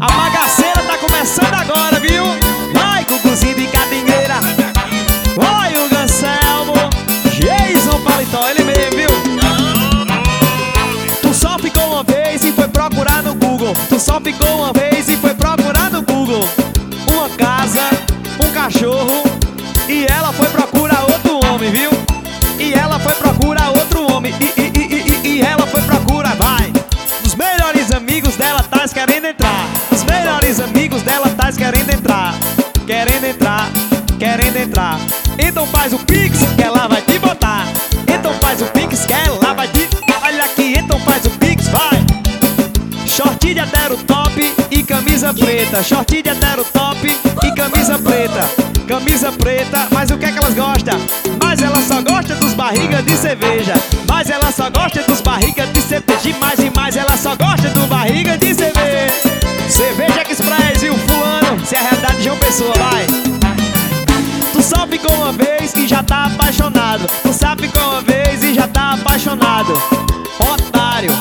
A bagaceira tá começando agora, viu? Vai, Guguzinho de Catingueira. Vai, o Ganselmo. Jason Paletó, ele mesmo, viu? Tu só ficou uma vez e foi procurar no Google. Tu só ficou uma vez e foi procurar no Google. Entrar. Então faz o pix que ela vai te botar. Então faz o pix que ela vai te. Olha aqui, então faz o pix, vai. Short de até o top e camisa preta. Short de até o top e camisa preta. Camisa preta, mas o que é que elas gostam? Mas ela só gosta dos barrigas de cerveja. Mas ela só gosta dos barrigas de cerveja. E mais e mais ela só gosta do barriga de cerveja. Cerveja Express e o fulano. Se é a realidade de João Pessoa, vai. Ficou uma vez e já tá apaixonado. Tu só ficou uma vez e já tá apaixonado. Otário,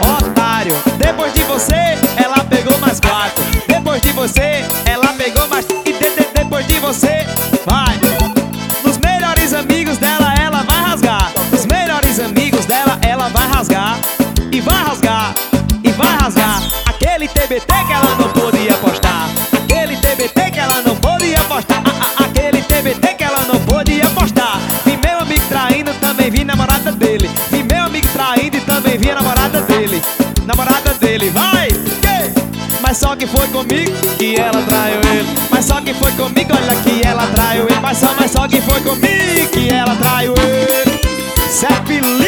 otário. Depois de você, ela pegou mais quatro. Depois de você, ela pegou mais. E de, de, depois de você, vai. Nos melhores amigos dela, ela vai rasgar. Os melhores amigos dela, ela vai rasgar. E vai rasgar, e vai rasgar. Aquele TBT que ela não amigo traindo e também vi a namorada dele. Namorada dele, vai! Mas só que foi comigo que ela traiu ele. Mas só que foi comigo, olha que ela traiu ele. Mas só, mas só que foi comigo que ela traiu ele. É feliz?